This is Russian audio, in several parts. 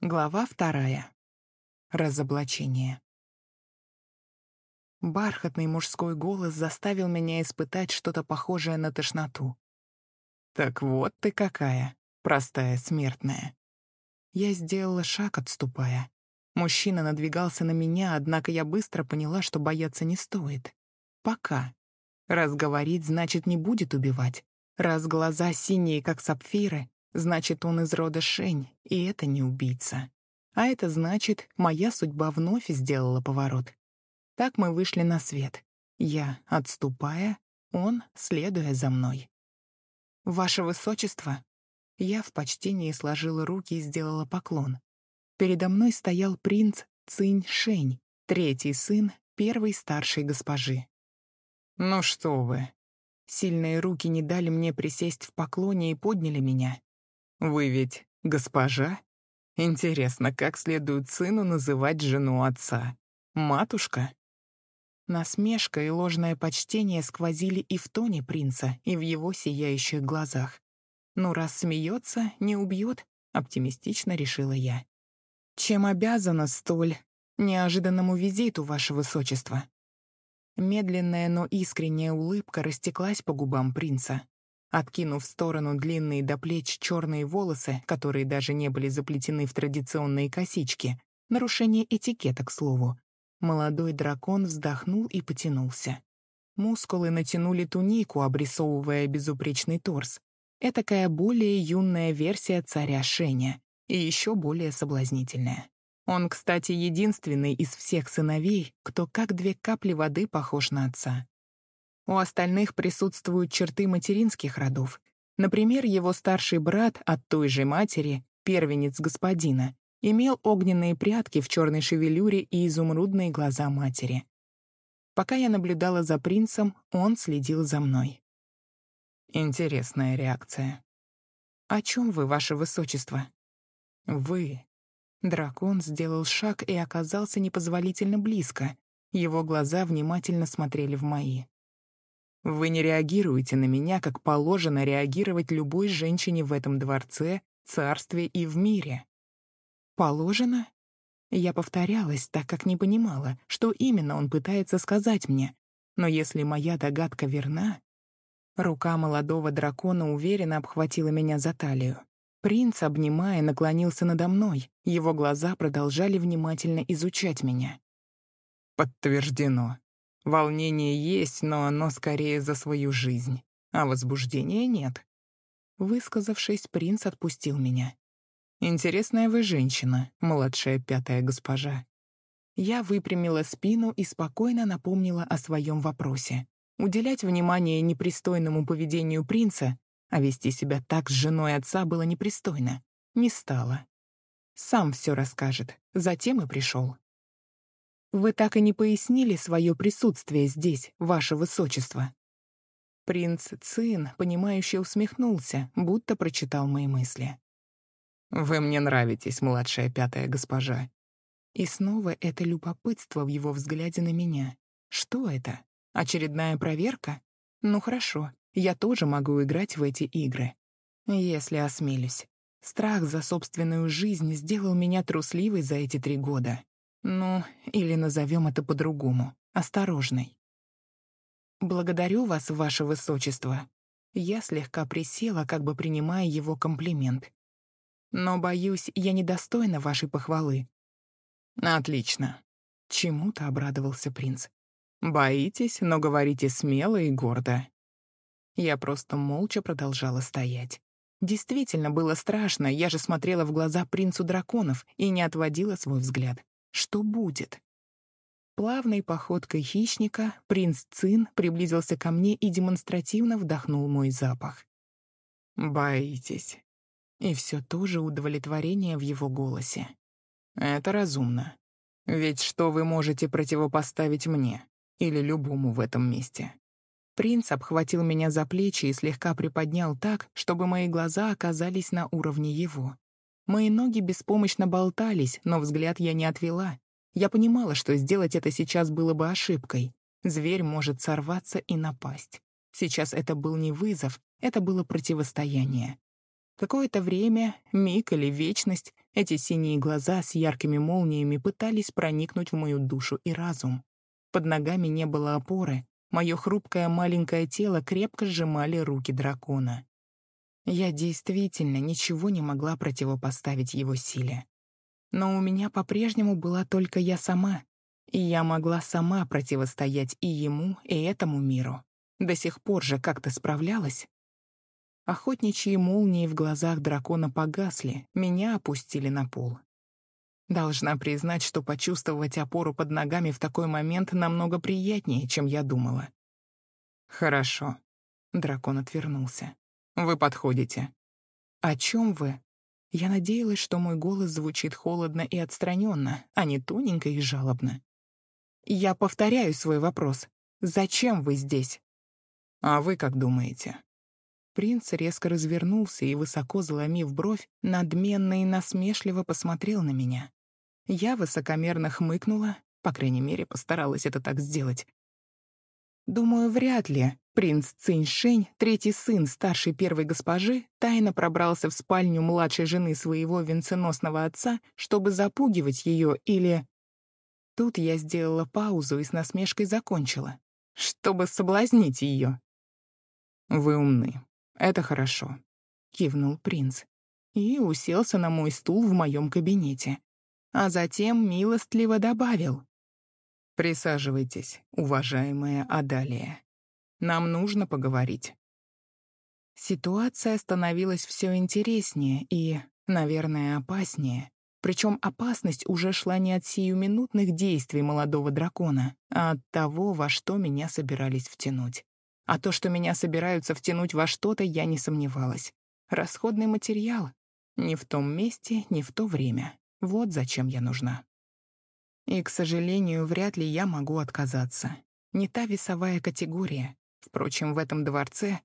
Глава вторая. Разоблачение. Бархатный мужской голос заставил меня испытать что-то похожее на тошноту. «Так вот ты какая, простая смертная». Я сделала шаг, отступая. Мужчина надвигался на меня, однако я быстро поняла, что бояться не стоит. Пока. Раз говорить, значит, не будет убивать. Раз глаза синие, как сапфиры, Значит, он из рода Шень, и это не убийца. А это значит, моя судьба вновь сделала поворот. Так мы вышли на свет. Я, отступая, он, следуя за мной. «Ваше Высочество!» Я в почтении сложила руки и сделала поклон. Передо мной стоял принц Цинь Шень, третий сын первой старшей госпожи. «Ну что вы!» Сильные руки не дали мне присесть в поклоне и подняли меня. Вы ведь госпожа? Интересно, как следует сыну называть жену отца? Матушка? Насмешка и ложное почтение сквозили и в тоне принца, и в его сияющих глазах. «Ну, раз смеется, не убьет», — оптимистично решила я. «Чем обязана столь неожиданному визиту, ваше высочество?» Медленная, но искренняя улыбка растеклась по губам принца. Откинув в сторону длинные до плеч черные волосы, которые даже не были заплетены в традиционные косички, нарушение этикета, к слову, молодой дракон вздохнул и потянулся. Мускулы натянули тунику, обрисовывая безупречный торс. Этакая более юная версия царя Шеня и еще более соблазнительная. Он, кстати, единственный из всех сыновей, кто как две капли воды похож на отца. У остальных присутствуют черты материнских родов. Например, его старший брат от той же матери, первенец господина, имел огненные прятки в черной шевелюре и изумрудные глаза матери. Пока я наблюдала за принцем, он следил за мной. Интересная реакция. «О чем вы, ваше высочество?» «Вы». Дракон сделал шаг и оказался непозволительно близко. Его глаза внимательно смотрели в мои. Вы не реагируете на меня, как положено реагировать любой женщине в этом дворце, царстве и в мире. Положено? Я повторялась, так как не понимала, что именно он пытается сказать мне. Но если моя догадка верна... Рука молодого дракона уверенно обхватила меня за талию. Принц, обнимая, наклонился надо мной. Его глаза продолжали внимательно изучать меня. «Подтверждено. Волнение есть, но оно скорее за свою жизнь, а возбуждения нет. Высказавшись, принц отпустил меня. «Интересная вы женщина, младшая пятая госпожа». Я выпрямила спину и спокойно напомнила о своем вопросе. Уделять внимание непристойному поведению принца, а вести себя так с женой отца было непристойно, не стало. Сам все расскажет, затем и пришел. Вы так и не пояснили свое присутствие здесь, ваше высочество». Принц Цин, понимающе усмехнулся, будто прочитал мои мысли. «Вы мне нравитесь, младшая пятая госпожа». И снова это любопытство в его взгляде на меня. Что это? Очередная проверка? Ну хорошо, я тоже могу играть в эти игры. Если осмелюсь. Страх за собственную жизнь сделал меня трусливой за эти три года. Ну, или назовем это по-другому, осторожной. «Благодарю вас, ваше высочество». Я слегка присела, как бы принимая его комплимент. «Но, боюсь, я недостойна вашей похвалы». «Отлично». Чему-то обрадовался принц. «Боитесь, но говорите смело и гордо». Я просто молча продолжала стоять. Действительно было страшно, я же смотрела в глаза принцу драконов и не отводила свой взгляд. Что будет? Плавной походкой хищника принц Цин приблизился ко мне и демонстративно вдохнул мой запах. «Боитесь». И все то же удовлетворение в его голосе. «Это разумно. Ведь что вы можете противопоставить мне или любому в этом месте?» Принц обхватил меня за плечи и слегка приподнял так, чтобы мои глаза оказались на уровне его. Мои ноги беспомощно болтались, но взгляд я не отвела. Я понимала, что сделать это сейчас было бы ошибкой. Зверь может сорваться и напасть. Сейчас это был не вызов, это было противостояние. Какое-то время, миг или вечность, Эти синие глаза с яркими молниями пытались проникнуть в мою душу и разум. Под ногами не было опоры, мое хрупкое маленькое тело крепко сжимали руки дракона. Я действительно ничего не могла противопоставить его силе. Но у меня по-прежнему была только я сама, и я могла сама противостоять и ему, и этому миру. До сих пор же как-то справлялась. Охотничьи молнии в глазах дракона погасли, меня опустили на пол. Должна признать, что почувствовать опору под ногами в такой момент намного приятнее, чем я думала. «Хорошо», — дракон отвернулся. «Вы подходите». «О чем вы?» Я надеялась, что мой голос звучит холодно и отстраненно, а не тоненько и жалобно. «Я повторяю свой вопрос. Зачем вы здесь?» «А вы как думаете?» Принц резко развернулся и, высоко заломив бровь, надменно и насмешливо посмотрел на меня. Я высокомерно хмыкнула, по крайней мере, постаралась это так сделать. Думаю, вряд ли. Принц Циньшень, третий сын старшей первой госпожи, тайно пробрался в спальню младшей жены своего венценосного отца, чтобы запугивать ее или... Тут я сделала паузу и с насмешкой закончила. Чтобы соблазнить ее. «Вы умны», «Это хорошо», — кивнул принц и уселся на мой стул в моем кабинете. А затем милостливо добавил. «Присаживайтесь, уважаемая Адалия. Нам нужно поговорить». Ситуация становилась все интереснее и, наверное, опаснее. Причем опасность уже шла не от сиюминутных действий молодого дракона, а от того, во что меня собирались втянуть. А то, что меня собираются втянуть во что-то, я не сомневалась. Расходный материал. Ни в том месте, ни в то время. Вот зачем я нужна. И, к сожалению, вряд ли я могу отказаться. Не та весовая категория. Впрочем, в этом дворце,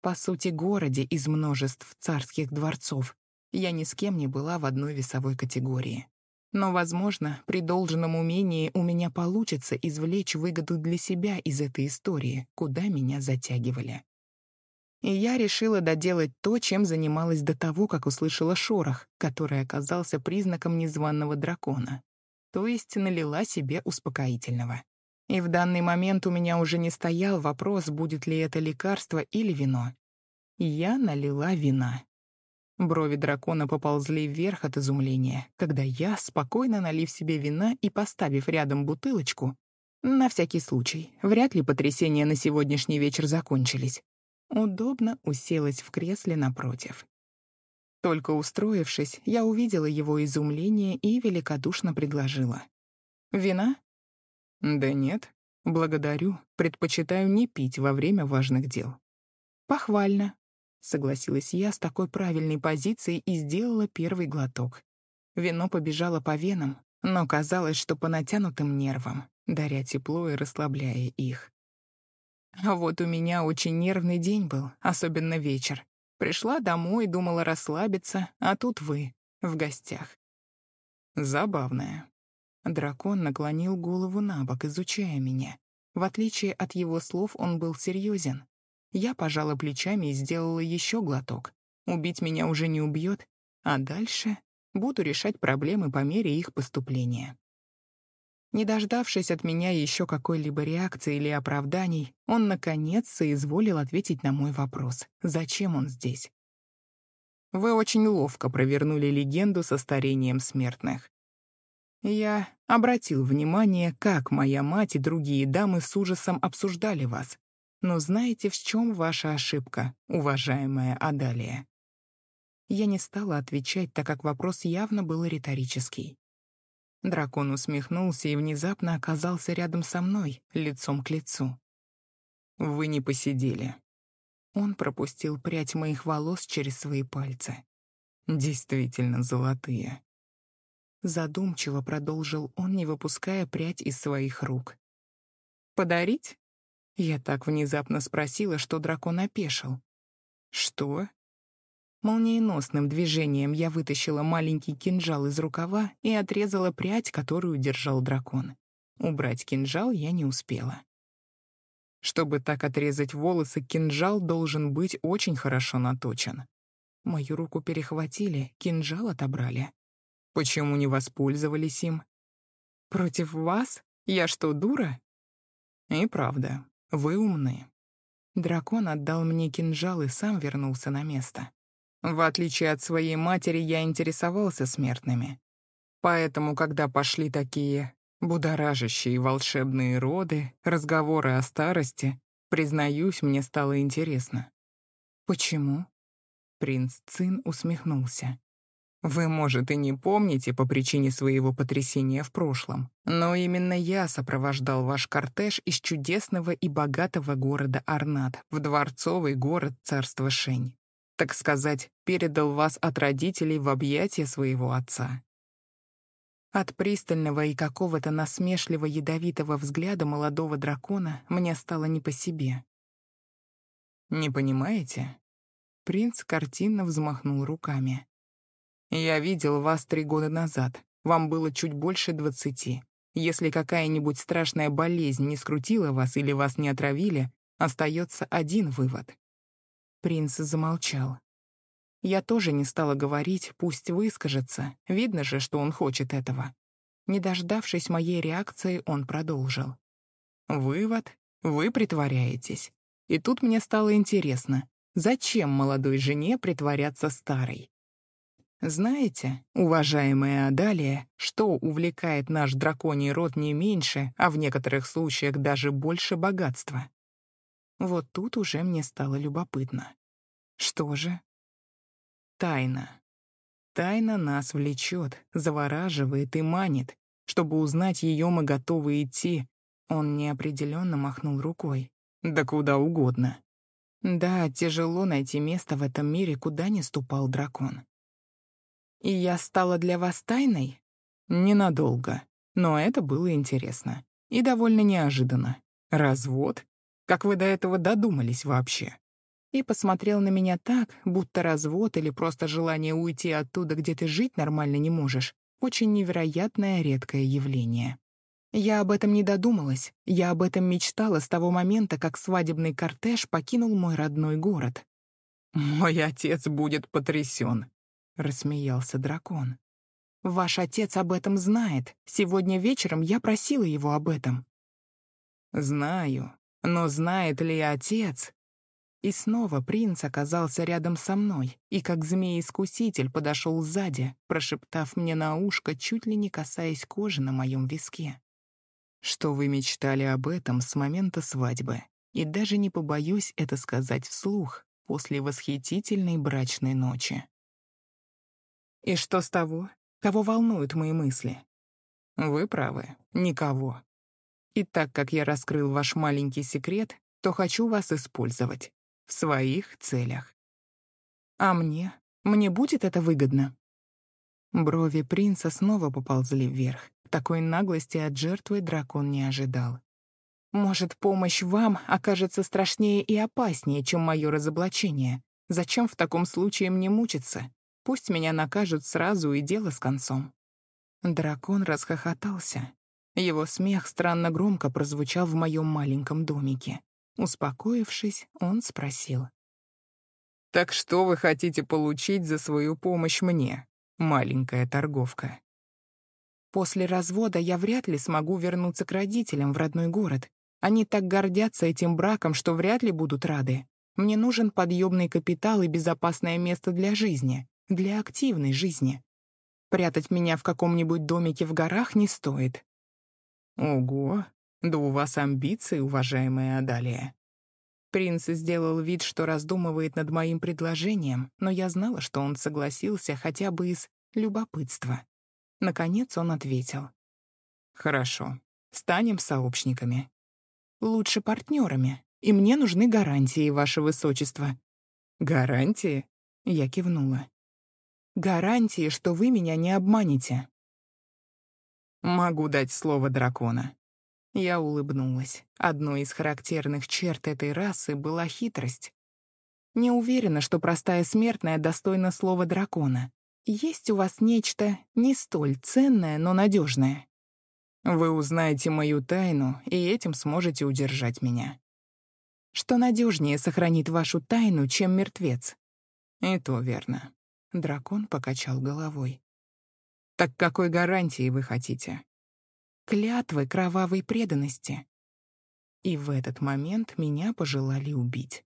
по сути, городе из множеств царских дворцов, я ни с кем не была в одной весовой категории. Но, возможно, при должном умении у меня получится извлечь выгоду для себя из этой истории, куда меня затягивали. И я решила доделать то, чем занималась до того, как услышала шорох, который оказался признаком незваного дракона. То есть налила себе успокоительного. И в данный момент у меня уже не стоял вопрос, будет ли это лекарство или вино. Я налила вина. Брови дракона поползли вверх от изумления, когда я, спокойно налив себе вина и поставив рядом бутылочку, на всякий случай, вряд ли потрясения на сегодняшний вечер закончились, удобно уселась в кресле напротив. Только устроившись, я увидела его изумление и великодушно предложила. «Вина?» «Да нет, благодарю, предпочитаю не пить во время важных дел». «Похвально», Согласилась я с такой правильной позицией и сделала первый глоток. Вино побежало по венам, но казалось, что по натянутым нервам, даря тепло и расслабляя их. А вот у меня очень нервный день был, особенно вечер. Пришла домой, думала расслабиться, а тут вы, в гостях. Забавная. Дракон наклонил голову на бок, изучая меня. В отличие от его слов, он был серьезен. Я пожала плечами и сделала еще глоток. Убить меня уже не убьет, а дальше буду решать проблемы по мере их поступления. Не дождавшись от меня еще какой-либо реакции или оправданий, он, наконец, соизволил ответить на мой вопрос. Зачем он здесь? Вы очень ловко провернули легенду со старением смертных. Я обратил внимание, как моя мать и другие дамы с ужасом обсуждали вас, но знаете, в чем ваша ошибка, уважаемая Адалия? Я не стала отвечать, так как вопрос явно был риторический. Дракон усмехнулся и внезапно оказался рядом со мной, лицом к лицу. «Вы не посидели». Он пропустил прядь моих волос через свои пальцы. «Действительно золотые». Задумчиво продолжил он, не выпуская прядь из своих рук. «Подарить?» Я так внезапно спросила, что дракон опешил. «Что?» Молниеносным движением я вытащила маленький кинжал из рукава и отрезала прядь, которую держал дракон. Убрать кинжал я не успела. Чтобы так отрезать волосы, кинжал должен быть очень хорошо наточен. Мою руку перехватили, кинжал отобрали. Почему не воспользовались им? Против вас? Я что, дура? И правда, вы умны. Дракон отдал мне кинжал и сам вернулся на место. В отличие от своей матери, я интересовался смертными. Поэтому, когда пошли такие будоражащие волшебные роды, разговоры о старости, признаюсь, мне стало интересно. «Почему?» Принц Цин усмехнулся. Вы, может, и не помните по причине своего потрясения в прошлом, но именно я сопровождал ваш кортеж из чудесного и богатого города Арнат в дворцовый город царства Шень. Так сказать, передал вас от родителей в объятия своего отца. От пристального и какого-то насмешливо ядовитого взгляда молодого дракона мне стало не по себе. «Не понимаете?» Принц картинно взмахнул руками. Я видел вас три года назад. Вам было чуть больше двадцати. Если какая-нибудь страшная болезнь не скрутила вас или вас не отравили, остается один вывод. Принц замолчал. Я тоже не стала говорить, пусть выскажется. Видно же, что он хочет этого. Не дождавшись моей реакции, он продолжил. «Вывод? Вы притворяетесь. И тут мне стало интересно, зачем молодой жене притворяться старой? Знаете, уважаемая Адалия, что увлекает наш драконий род не меньше, а в некоторых случаях даже больше богатства? Вот тут уже мне стало любопытно. Что же? Тайна. Тайна нас влечет, завораживает и манит. Чтобы узнать ее, мы готовы идти. Он неопределенно махнул рукой. Да куда угодно. Да, тяжело найти место в этом мире, куда не ступал дракон. И я стала для вас тайной? Ненадолго. Но это было интересно. И довольно неожиданно. Развод? Как вы до этого додумались вообще? И посмотрел на меня так, будто развод или просто желание уйти оттуда, где ты жить нормально не можешь, очень невероятное редкое явление. Я об этом не додумалась, я об этом мечтала с того момента, как свадебный кортеж покинул мой родной город. «Мой отец будет потрясен», — рассмеялся дракон. «Ваш отец об этом знает. Сегодня вечером я просила его об этом». «Знаю. Но знает ли отец?» И снова принц оказался рядом со мной и, как змей-искуситель, подошел сзади, прошептав мне на ушко, чуть ли не касаясь кожи на моем виске. «Что вы мечтали об этом с момента свадьбы?» И даже не побоюсь это сказать вслух после восхитительной брачной ночи. И что с того? Кого волнуют мои мысли? Вы правы, никого. И так как я раскрыл ваш маленький секрет, то хочу вас использовать. В своих целях. А мне? Мне будет это выгодно? Брови принца снова поползли вверх. Такой наглости от жертвы дракон не ожидал. Может, помощь вам окажется страшнее и опаснее, чем мое разоблачение. Зачем в таком случае мне мучиться? Пусть меня накажут сразу и дело с концом. Дракон расхохотался. Его смех странно громко прозвучал в моем маленьком домике. Успокоившись, он спросил. «Так что вы хотите получить за свою помощь мне, маленькая торговка?» «После развода я вряд ли смогу вернуться к родителям в родной город. Они так гордятся этим браком, что вряд ли будут рады. Мне нужен подъемный капитал и безопасное место для жизни для активной жизни. Прятать меня в каком-нибудь домике в горах не стоит. Ого, да у вас амбиции, уважаемая Адалия. Принц сделал вид, что раздумывает над моим предложением, но я знала, что он согласился хотя бы из любопытства. Наконец он ответил. «Хорошо, станем сообщниками. Лучше партнерами, и мне нужны гарантии, ваше высочество». «Гарантии?» — я кивнула. Гарантии, что вы меня не обманете. Могу дать слово дракона. Я улыбнулась. Одной из характерных черт этой расы была хитрость. Не уверена, что простая смертная достойна слова дракона. Есть у вас нечто не столь ценное, но надежное. Вы узнаете мою тайну, и этим сможете удержать меня. Что надежнее сохранит вашу тайну, чем мертвец? И то верно. Дракон покачал головой. Так какой гарантии вы хотите? Клятвы кровавой преданности. И в этот момент меня пожелали убить.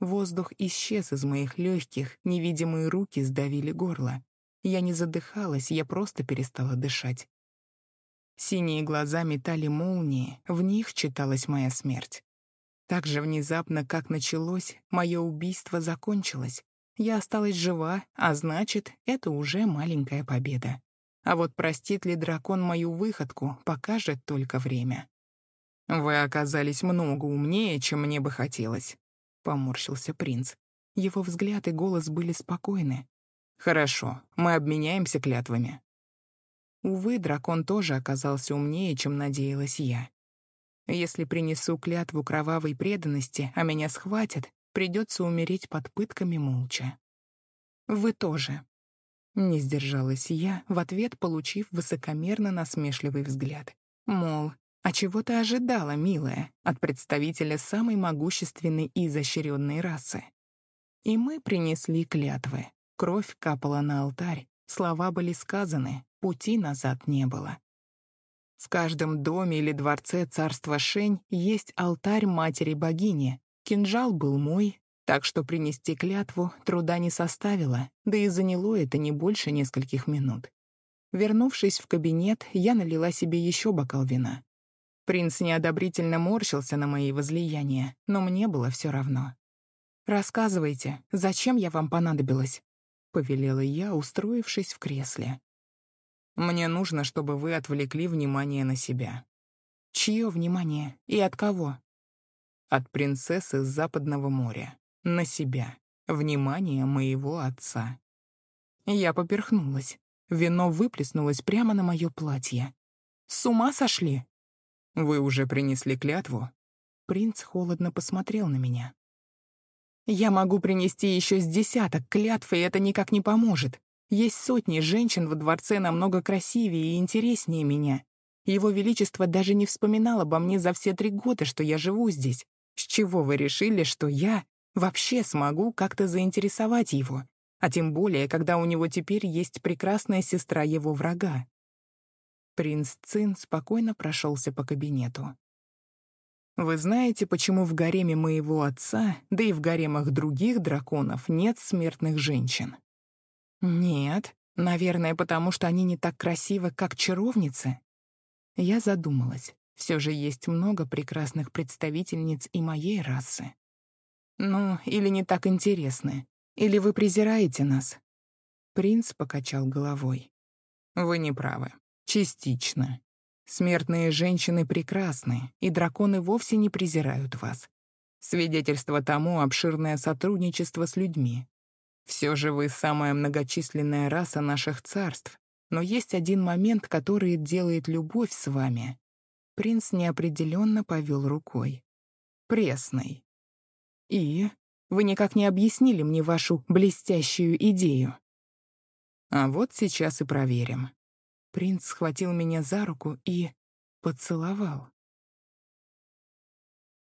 Воздух исчез из моих легких, невидимые руки сдавили горло. Я не задыхалась, я просто перестала дышать. Синие глаза метали молнии, в них читалась моя смерть. Так же внезапно, как началось, мое убийство закончилось. Я осталась жива, а значит, это уже маленькая победа. А вот простит ли дракон мою выходку, покажет только время. «Вы оказались много умнее, чем мне бы хотелось», — поморщился принц. Его взгляд и голос были спокойны. «Хорошо, мы обменяемся клятвами. Увы, дракон тоже оказался умнее, чем надеялась я. Если принесу клятву кровавой преданности, а меня схватят, придется умереть под пытками молча. Вы тоже. Не сдержалась я, в ответ получив высокомерно насмешливый взгляд. Мол, а чего ты ожидала, милая, от представителя самой могущественной и изощренной расы? И мы принесли клятвы. Кровь капала на алтарь, слова были сказаны, пути назад не было. В каждом доме или дворце царства Шень есть алтарь матери-богини. Кинжал был мой, так что принести клятву труда не составило, да и заняло это не больше нескольких минут. Вернувшись в кабинет, я налила себе еще бокал вина. Принц неодобрительно морщился на мои возлияния, но мне было все равно. «Рассказывайте, зачем я вам понадобилась?» — повелела я, устроившись в кресле. Мне нужно, чтобы вы отвлекли внимание на себя. Чье внимание? И от кого? От принцессы с Западного моря. На себя. Внимание моего отца. Я поперхнулась. Вино выплеснулось прямо на мое платье. С ума сошли? Вы уже принесли клятву? Принц холодно посмотрел на меня. Я могу принести еще с десяток клятв, и это никак не поможет. Есть сотни женщин во дворце намного красивее и интереснее меня. Его Величество даже не вспоминал обо мне за все три года, что я живу здесь. С чего вы решили, что я вообще смогу как-то заинтересовать его? А тем более, когда у него теперь есть прекрасная сестра его врага. Принц Цин спокойно прошелся по кабинету. Вы знаете, почему в гареме моего отца, да и в гаремах других драконов нет смертных женщин? Нет, наверное, потому что они не так красивы, как чаровницы. Я задумалась. Все же есть много прекрасных представительниц и моей расы. Ну, или не так интересны. Или вы презираете нас? Принц покачал головой. Вы не правы. Частично. Смертные женщины прекрасны, и драконы вовсе не презирают вас. Свидетельство тому обширное сотрудничество с людьми, все же вы самая многочисленная раса наших царств, но есть один момент, который делает любовь с вами. Принц неопределенно повел рукой. Пресный. И вы никак не объяснили мне вашу блестящую идею. А вот сейчас и проверим. Принц схватил меня за руку и поцеловал.